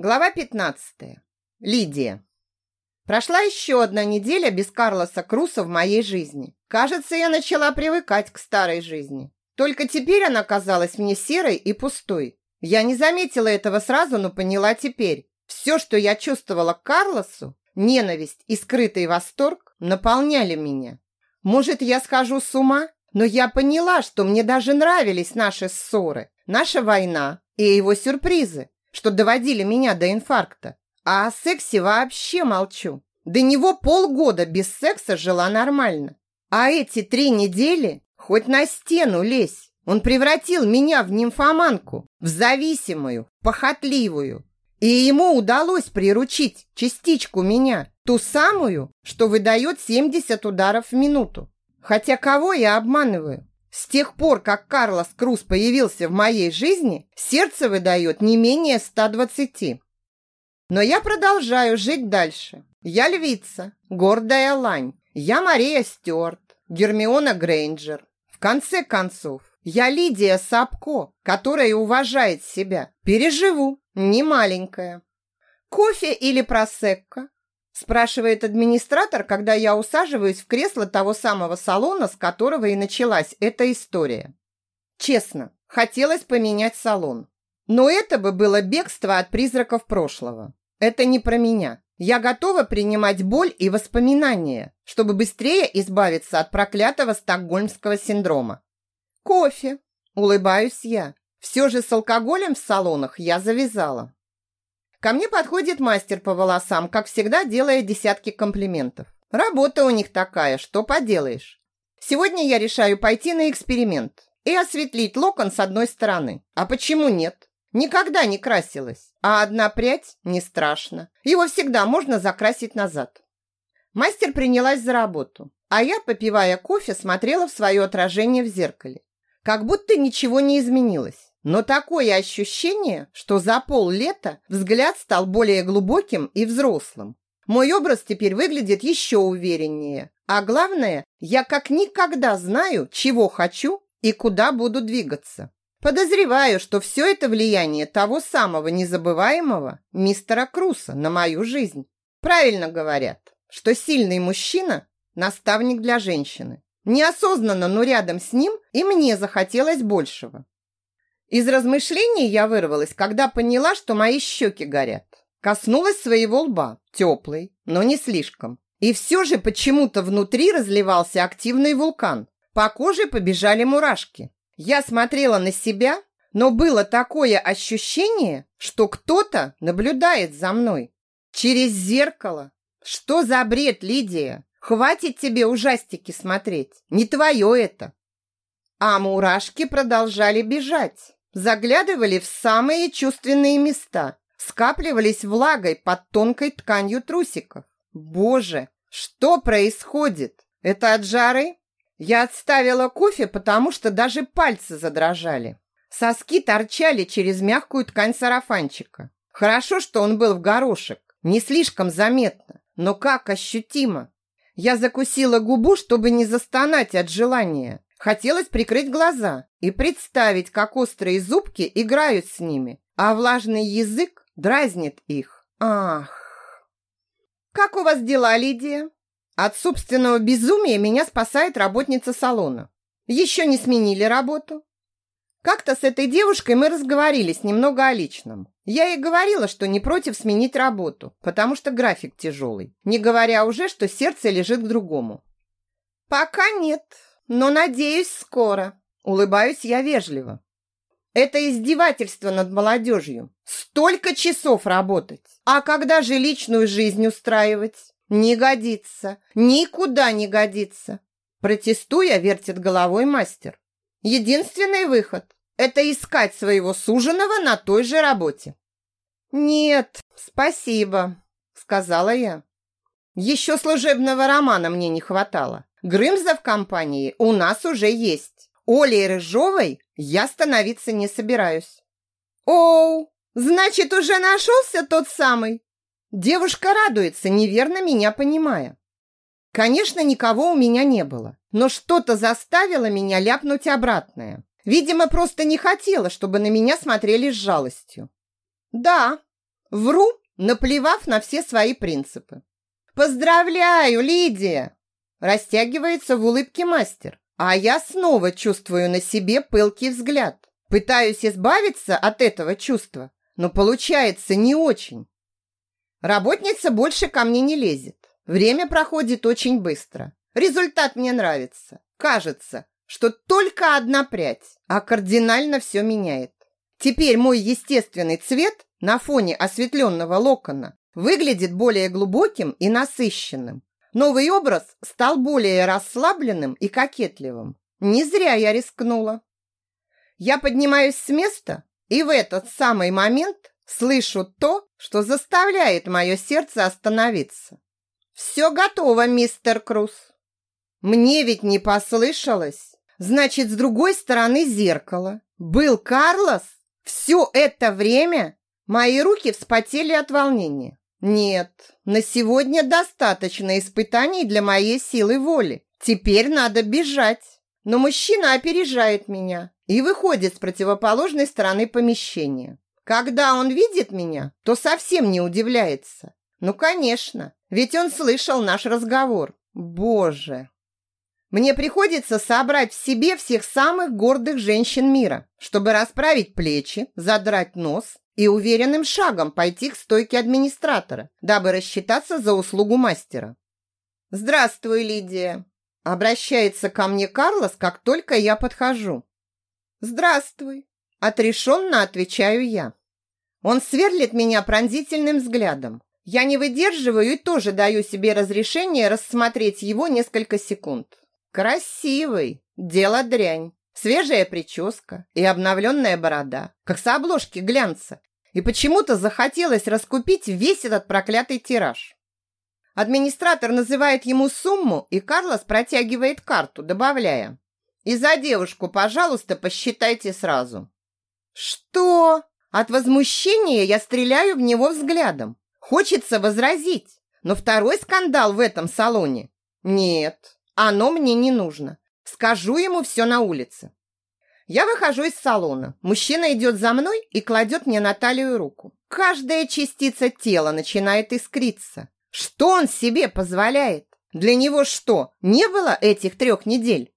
Глава 15. Лидия. Прошла еще одна неделя без Карлоса Круса в моей жизни. Кажется, я начала привыкать к старой жизни. Только теперь она казалась мне серой и пустой. Я не заметила этого сразу, но поняла теперь. Все, что я чувствовала к Карлосу, ненависть и скрытый восторг, наполняли меня. Может, я схожу с ума? Но я поняла, что мне даже нравились наши ссоры, наша война и его сюрпризы что доводили меня до инфаркта. А о сексе вообще молчу. До него полгода без секса жила нормально. А эти три недели хоть на стену лезь. Он превратил меня в нимфоманку, в зависимую, похотливую. И ему удалось приручить частичку меня, ту самую, что выдает 70 ударов в минуту. Хотя кого я обманываю? С тех пор, как Карлос Круз появился в моей жизни, сердце выдает не менее 120. Но я продолжаю жить дальше. Я львица, гордая лань. Я Мария Стюарт, Гермиона Грейнджер. В конце концов, я Лидия Сапко, которая уважает себя. Переживу, не маленькая. Кофе или просекко? Спрашивает администратор, когда я усаживаюсь в кресло того самого салона, с которого и началась эта история. Честно, хотелось поменять салон. Но это бы было бегство от призраков прошлого. Это не про меня. Я готова принимать боль и воспоминания, чтобы быстрее избавиться от проклятого стокгольмского синдрома. Кофе, улыбаюсь я. Все же с алкоголем в салонах я завязала. Ко мне подходит мастер по волосам, как всегда, делая десятки комплиментов. Работа у них такая, что поделаешь. Сегодня я решаю пойти на эксперимент и осветлить локон с одной стороны. А почему нет? Никогда не красилась, а одна прядь не страшно. Его всегда можно закрасить назад. Мастер принялась за работу, а я, попивая кофе, смотрела в свое отражение в зеркале. Как будто ничего не изменилось. Но такое ощущение, что за пол-лета взгляд стал более глубоким и взрослым. Мой образ теперь выглядит еще увереннее. А главное, я как никогда знаю, чего хочу и куда буду двигаться. Подозреваю, что все это влияние того самого незабываемого мистера Круса на мою жизнь. Правильно говорят, что сильный мужчина – наставник для женщины. Неосознанно, но рядом с ним и мне захотелось большего. Из размышлений я вырвалась, когда поняла, что мои щеки горят. Коснулась своего лба, теплый, но не слишком. И все же почему-то внутри разливался активный вулкан. По коже побежали мурашки. Я смотрела на себя, но было такое ощущение, что кто-то наблюдает за мной. Через зеркало. Что за бред, Лидия? Хватит тебе ужастики смотреть. Не твое это. А мурашки продолжали бежать заглядывали в самые чувственные места, скапливались влагой под тонкой тканью трусиков. Боже, что происходит? Это от жары? Я отставила кофе, потому что даже пальцы задрожали. Соски торчали через мягкую ткань сарафанчика. Хорошо, что он был в горошек. Не слишком заметно, но как ощутимо. Я закусила губу, чтобы не застонать от желания. Хотелось прикрыть глаза и представить, как острые зубки играют с ними, а влажный язык дразнит их. Ах! Как у вас дела, Лидия? От собственного безумия меня спасает работница салона. Еще не сменили работу? Как-то с этой девушкой мы разговорились немного о личном. Я ей говорила, что не против сменить работу, потому что график тяжелый, не говоря уже, что сердце лежит к другому. Пока нет, но надеюсь, скоро. Улыбаюсь я вежливо. Это издевательство над молодежью. Столько часов работать. А когда же личную жизнь устраивать? Не годится. Никуда не годится. Протестуя, вертит головой мастер. Единственный выход – это искать своего суженого на той же работе. «Нет, спасибо», – сказала я. Еще служебного романа мне не хватало. Грымза в компании у нас уже есть. Олей Рыжовой я становиться не собираюсь. Оу, значит, уже нашелся тот самый. Девушка радуется, неверно меня понимая. Конечно, никого у меня не было, но что-то заставило меня ляпнуть обратное. Видимо, просто не хотела, чтобы на меня смотрели с жалостью. Да, Вру, наплевав на все свои принципы. «Поздравляю, Лидия!» Растягивается в улыбке мастер, а я снова чувствую на себе пылкий взгляд. Пытаюсь избавиться от этого чувства, но получается не очень. Работница больше ко мне не лезет. Время проходит очень быстро. Результат мне нравится. Кажется, что только одна прядь, а кардинально все меняет. Теперь мой естественный цвет на фоне осветленного локона выглядит более глубоким и насыщенным. Новый образ стал более расслабленным и кокетливым. Не зря я рискнула. Я поднимаюсь с места, и в этот самый момент слышу то, что заставляет мое сердце остановиться. «Все готово, мистер Круз». Мне ведь не послышалось. Значит, с другой стороны зеркала был Карлос? Все это время мои руки вспотели от волнения. Нет, на сегодня достаточно испытаний для моей силы воли. Теперь надо бежать. Но мужчина опережает меня и выходит с противоположной стороны помещения. Когда он видит меня, то совсем не удивляется. Ну, конечно, ведь он слышал наш разговор. Боже! Мне приходится собрать в себе всех самых гордых женщин мира, чтобы расправить плечи, задрать нос и уверенным шагом пойти к стойке администратора, дабы рассчитаться за услугу мастера. «Здравствуй, Лидия!» Обращается ко мне Карлос, как только я подхожу. «Здравствуй!» Отрешенно отвечаю я. Он сверлит меня пронзительным взглядом. Я не выдерживаю и тоже даю себе разрешение рассмотреть его несколько секунд. Красивый, дело дрянь. Свежая прическа и обновленная борода, как с обложки глянца. И почему-то захотелось раскупить весь этот проклятый тираж. Администратор называет ему сумму, и Карлос протягивает карту, добавляя. «И за девушку, пожалуйста, посчитайте сразу». «Что?» От возмущения я стреляю в него взглядом. Хочется возразить, но второй скандал в этом салоне. Нет, оно мне не нужно. Скажу ему все на улице. Я выхожу из салона. Мужчина идет за мной и кладет мне на талию руку. Каждая частица тела начинает искриться. Что он себе позволяет? Для него что, не было этих трех недель?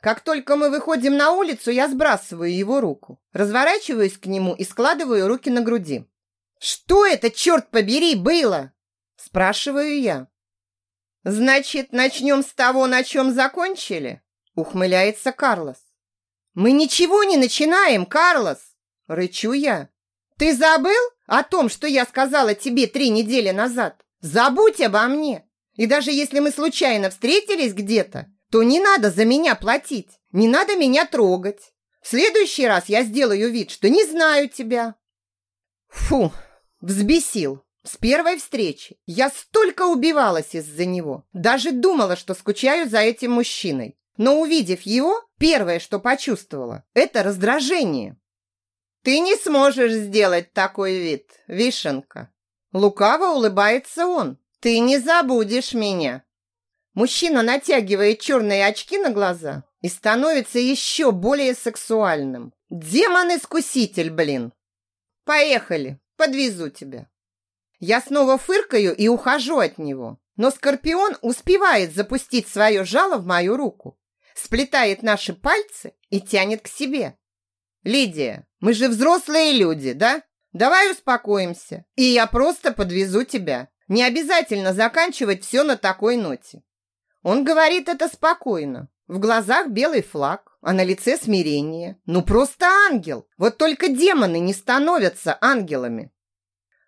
Как только мы выходим на улицу, я сбрасываю его руку, разворачиваюсь к нему и складываю руки на груди. «Что это, черт побери, было?» Спрашиваю я. «Значит, начнем с того, на чем закончили?» Ухмыляется Карлос. «Мы ничего не начинаем, Карлос!» Рычу я. «Ты забыл о том, что я сказала тебе три недели назад? Забудь обо мне! И даже если мы случайно встретились где-то, то не надо за меня платить, не надо меня трогать. В следующий раз я сделаю вид, что не знаю тебя. Фу, взбесил. С первой встречи я столько убивалась из-за него. Даже думала, что скучаю за этим мужчиной. Но увидев его, первое, что почувствовала, это раздражение. Ты не сможешь сделать такой вид, Вишенка. Лукаво улыбается он. Ты не забудешь меня. Мужчина натягивает черные очки на глаза и становится еще более сексуальным. Демон-искуситель, блин. Поехали, подвезу тебя. Я снова фыркаю и ухожу от него. Но Скорпион успевает запустить свое жало в мою руку, сплетает наши пальцы и тянет к себе. Лидия, мы же взрослые люди, да? Давай успокоимся, и я просто подвезу тебя. Не обязательно заканчивать все на такой ноте. Он говорит это спокойно. В глазах белый флаг, а на лице смирение. Ну просто ангел. Вот только демоны не становятся ангелами.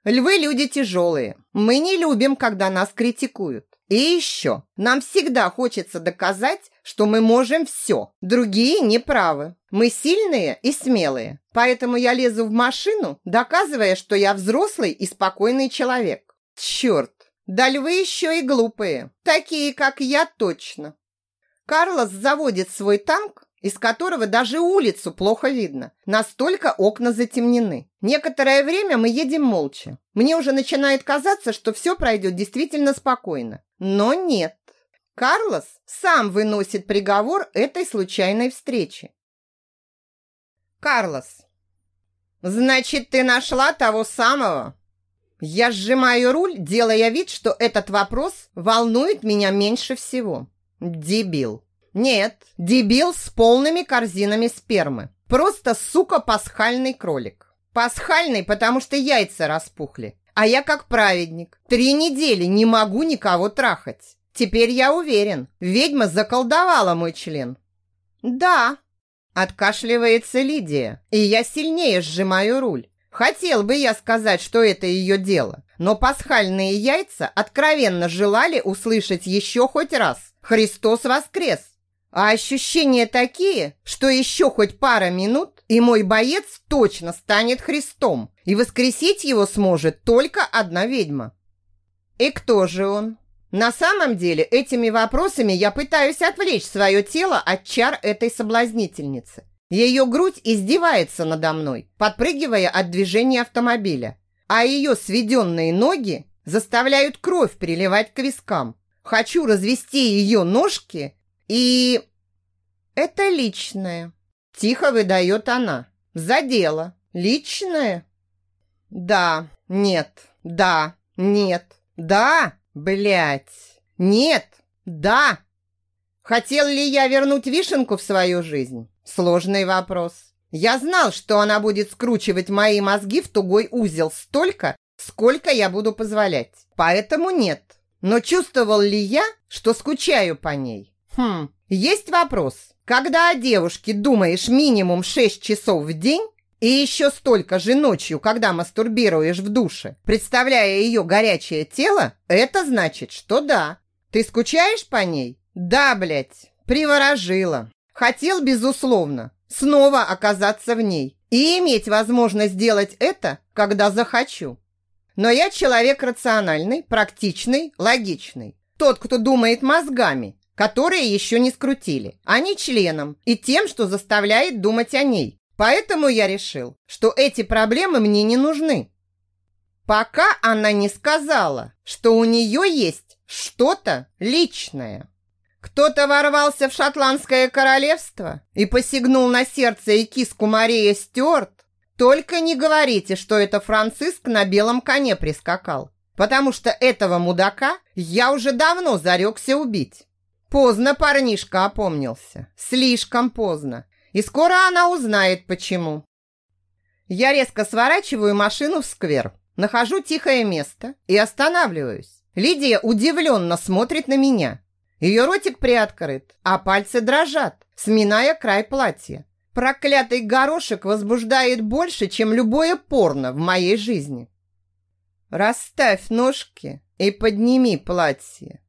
Львы люди тяжелые. Мы не любим, когда нас критикуют. И еще, нам всегда хочется доказать, что мы можем все. Другие не правы. Мы сильные и смелые. Поэтому я лезу в машину, доказывая, что я взрослый и спокойный человек. Черт, да львы еще и глупые, такие, как я точно. Карлос заводит свой танк, из которого даже улицу плохо видно. Настолько окна затемнены. Некоторое время мы едем молча. Мне уже начинает казаться, что все пройдет действительно спокойно. Но нет. Карлос сам выносит приговор этой случайной встречи. Карлос. Значит, ты нашла того самого? Я сжимаю руль, делая вид, что этот вопрос волнует меня меньше всего. Дебил. Нет, дебил с полными корзинами спермы. Просто, сука, пасхальный кролик. Пасхальный, потому что яйца распухли. А я как праведник. Три недели не могу никого трахать. Теперь я уверен, ведьма заколдовала мой член. Да, откашливается Лидия, и я сильнее сжимаю руль. Хотел бы я сказать, что это ее дело, но пасхальные яйца откровенно желали услышать еще хоть раз «Христос воскрес!». А ощущения такие, что еще хоть пара минут, и мой боец точно станет Христом, и воскресить его сможет только одна ведьма. И кто же он? На самом деле, этими вопросами я пытаюсь отвлечь свое тело от чар этой соблазнительницы. Ее грудь издевается надо мной, подпрыгивая от движения автомобиля, а ее сведенные ноги заставляют кровь переливать к вискам. Хочу развести ее ножки и... Это личное. Тихо выдает она. За дело. Личное? Да, нет, да, нет, да, блядь, нет, да. Хотел ли я вернуть вишенку в свою жизнь? Сложный вопрос. Я знал, что она будет скручивать мои мозги в тугой узел столько, сколько я буду позволять. Поэтому нет. Но чувствовал ли я, что скучаю по ней? Хм, есть вопрос. Когда о девушке думаешь минимум 6 часов в день, и еще столько же ночью, когда мастурбируешь в душе, представляя ее горячее тело, это значит, что да. Ты скучаешь по ней? Да, блядь, приворожила. Хотел, безусловно, снова оказаться в ней и иметь возможность сделать это, когда захочу. Но я человек рациональный, практичный, логичный. Тот, кто думает мозгами, которые еще не скрутили, а не членом и тем, что заставляет думать о ней. Поэтому я решил, что эти проблемы мне не нужны. Пока она не сказала, что у нее есть что-то личное. Кто-то ворвался в шотландское королевство и посягнул на сердце и киску Мария Стюарт. Только не говорите, что это Франциск на белом коне прискакал, потому что этого мудака я уже давно зарекся убить. Поздно парнишка опомнился, слишком поздно, и скоро она узнает, почему. Я резко сворачиваю машину в сквер, нахожу тихое место и останавливаюсь. Лидия удивленно смотрит на меня. Ее ротик приоткрыт, а пальцы дрожат, сминая край платья. Проклятый горошек возбуждает больше, чем любое порно в моей жизни. Расставь ножки и подними платье.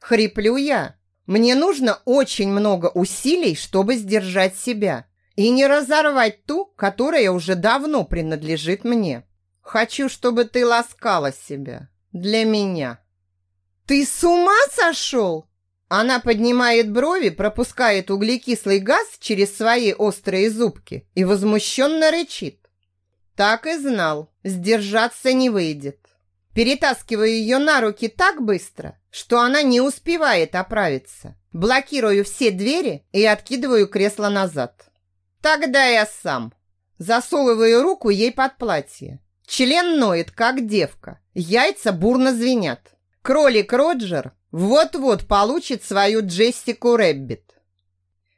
Хриплю я. Мне нужно очень много усилий, чтобы сдержать себя и не разорвать ту, которая уже давно принадлежит мне. Хочу, чтобы ты ласкала себя. Для меня. Ты с ума сошел? Она поднимает брови, пропускает углекислый газ через свои острые зубки и возмущенно рычит. Так и знал, сдержаться не выйдет. Перетаскиваю ее на руки так быстро, что она не успевает оправиться. Блокирую все двери и откидываю кресло назад. Тогда я сам. Засовываю руку ей под платье. Член ноет, как девка. Яйца бурно звенят. Кролик Роджер вот-вот получит свою Джессику Рэббит.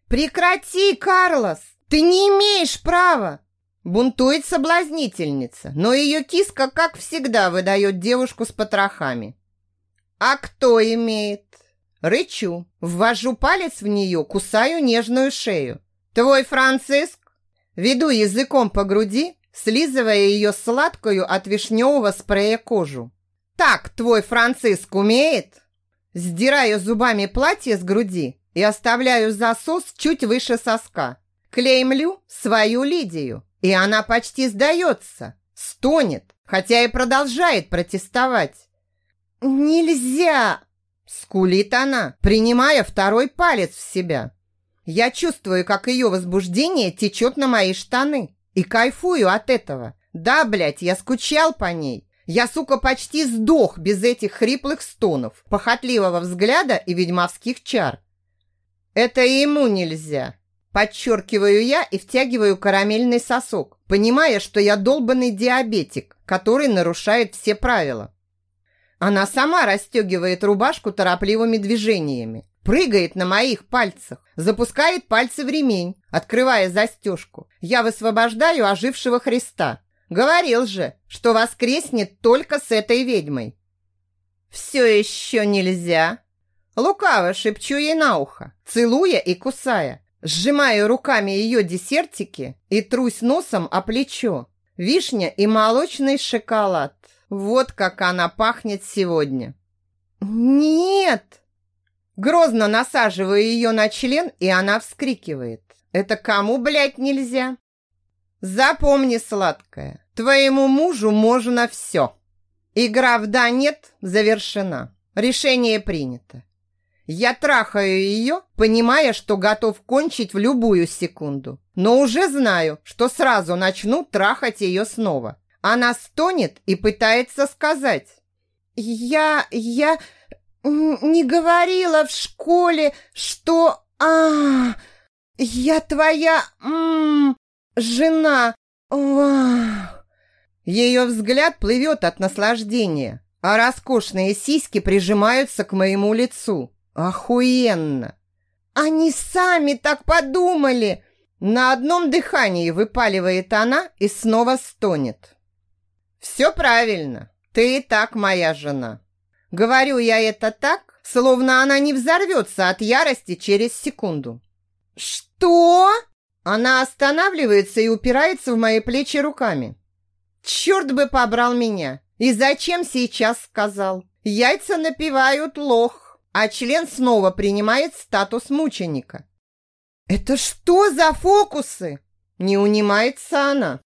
«Прекрати, Карлос! Ты не имеешь права!» Бунтует соблазнительница, но ее киска, как всегда, выдает девушку с потрохами. «А кто имеет?» Рычу, ввожу палец в нее, кусаю нежную шею. «Твой Франциск?» Веду языком по груди, слизывая ее сладкую от вишневого спрея кожу. «Так твой Франциск умеет?» Сдираю зубами платье с груди и оставляю засос чуть выше соска. Клеймлю свою Лидию, и она почти сдается, стонет, хотя и продолжает протестовать. «Нельзя!» – скулит она, принимая второй палец в себя. Я чувствую, как ее возбуждение течет на мои штаны и кайфую от этого. Да, блядь, я скучал по ней. Я, сука, почти сдох без этих хриплых стонов, похотливого взгляда и ведьмовских чар. Это ему нельзя. Подчеркиваю я и втягиваю карамельный сосок. понимая, что я долбанный диабетик, который нарушает все правила. Она сама расстегивает рубашку торопливыми движениями, прыгает на моих пальцах, запускает пальцы в ремень, открывая застежку. Я высвобождаю ожившего Христа. Говорил же, что воскреснет только с этой ведьмой. Все еще нельзя. Лукаво шепчу ей на ухо, целуя и кусая. Сжимаю руками ее десертики и трусь носом о плечо. Вишня и молочный шоколад. Вот как она пахнет сегодня. Нет! Грозно насаживаю ее на член, и она вскрикивает. Это кому, блядь, нельзя? Запомни, сладкая, твоему мужу можно все. Игра в «да-нет» завершена. Решение принято. Я трахаю ее, понимая, что готов кончить в любую секунду. Но уже знаю, что сразу начну трахать ее снова. Она стонет и пытается сказать. «Я... я не говорила в школе, что... а Я твоя... жена... Вау!» Ее взгляд плывет от наслаждения, а роскошные сиськи прижимаются к моему лицу. Охуенно! Они сами так подумали! На одном дыхании выпаливает она и снова стонет. Все правильно. Ты и так моя жена. Говорю я это так, словно она не взорвется от ярости через секунду. Что? Она останавливается и упирается в мои плечи руками. Черт бы побрал меня! И зачем сейчас сказал? Яйца напивают лох, а член снова принимает статус мученика. Это что за фокусы? Не унимается она.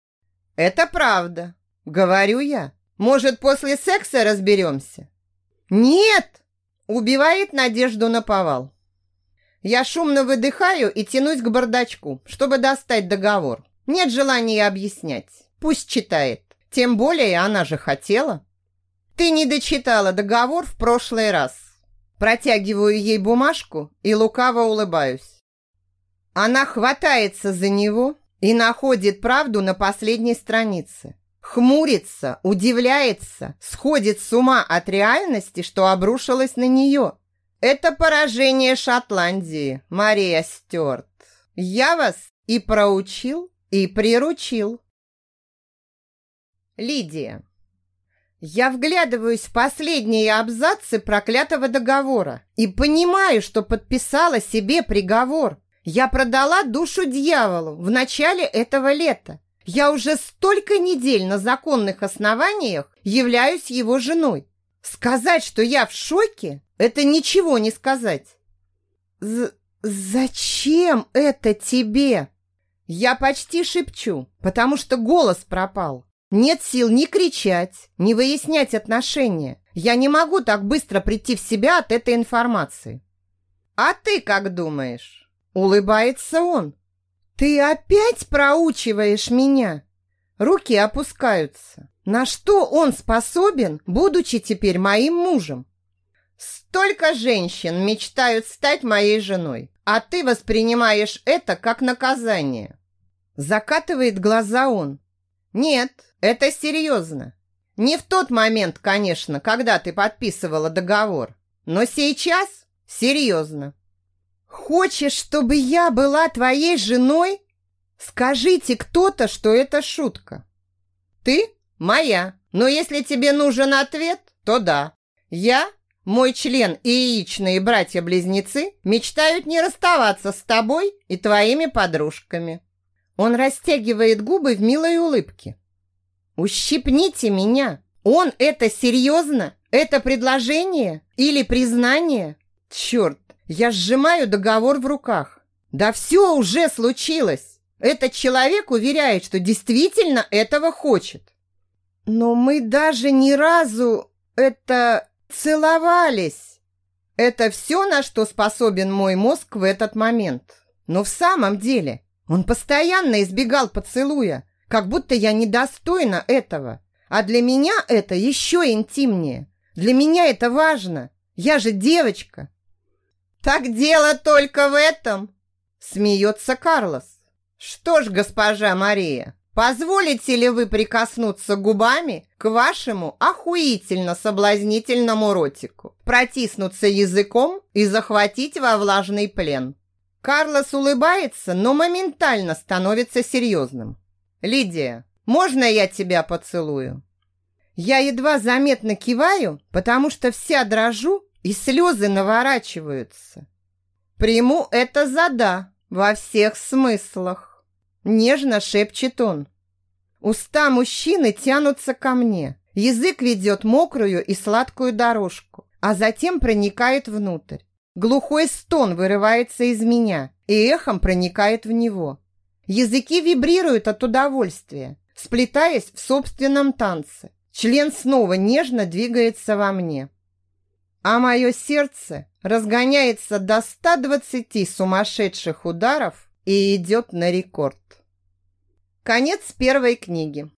Это правда, говорю я. Может, после секса разберемся? Нет! Убивает надежду на повал. Я шумно выдыхаю и тянусь к бардачку, чтобы достать договор. Нет желания объяснять. Пусть читает. Тем более она же хотела. Ты не дочитала договор в прошлый раз. Протягиваю ей бумажку и лукаво улыбаюсь. Она хватается за него и находит правду на последней странице. Хмурится, удивляется, сходит с ума от реальности, что обрушилось на нее. Это поражение Шотландии, Мария Стюарт. Я вас и проучил, и приручил. Лидия. Я вглядываюсь в последние абзацы проклятого договора и понимаю, что подписала себе приговор. Я продала душу дьяволу в начале этого лета. Я уже столько недель на законных основаниях являюсь его женой. Сказать, что я в шоке, это ничего не сказать. З «Зачем это тебе?» Я почти шепчу, потому что голос пропал. Нет сил ни кричать, ни выяснять отношения. Я не могу так быстро прийти в себя от этой информации. А ты как думаешь? Улыбается он. Ты опять проучиваешь меня? Руки опускаются. На что он способен, будучи теперь моим мужем? Столько женщин мечтают стать моей женой, а ты воспринимаешь это как наказание. Закатывает глаза он. Нет, это серьезно. Не в тот момент, конечно, когда ты подписывала договор, но сейчас серьезно. Хочешь, чтобы я была твоей женой? Скажите кто-то, что это шутка. Ты моя, но если тебе нужен ответ, то да. Я, мой член и яичные братья-близнецы мечтают не расставаться с тобой и твоими подружками. Он растягивает губы в милой улыбке. Ущипните меня. Он это серьезно? Это предложение или признание? Черт, я сжимаю договор в руках. Да все уже случилось. Этот человек уверяет, что действительно этого хочет. Но мы даже ни разу это целовались. Это все, на что способен мой мозг в этот момент. Но в самом деле он постоянно избегал поцелуя, как будто я недостойна этого. А для меня это еще интимнее. Для меня это важно. Я же девочка. Так дело только в этом, смеется Карлос. Что ж, госпожа Мария, Позволите ли вы прикоснуться губами к вашему охуительно соблазнительному ротику, протиснуться языком и захватить во влажный плен? Карлос улыбается, но моментально становится серьезным. Лидия, можно я тебя поцелую? Я едва заметно киваю, потому что вся дрожу и слезы наворачиваются. Приму это за да во всех смыслах. Нежно шепчет он. Уста мужчины тянутся ко мне. Язык ведет мокрую и сладкую дорожку, а затем проникает внутрь. Глухой стон вырывается из меня и эхом проникает в него. Языки вибрируют от удовольствия, сплетаясь в собственном танце. Член снова нежно двигается во мне. А мое сердце разгоняется до 120 сумасшедших ударов и идет на рекорд. Конец первой книги.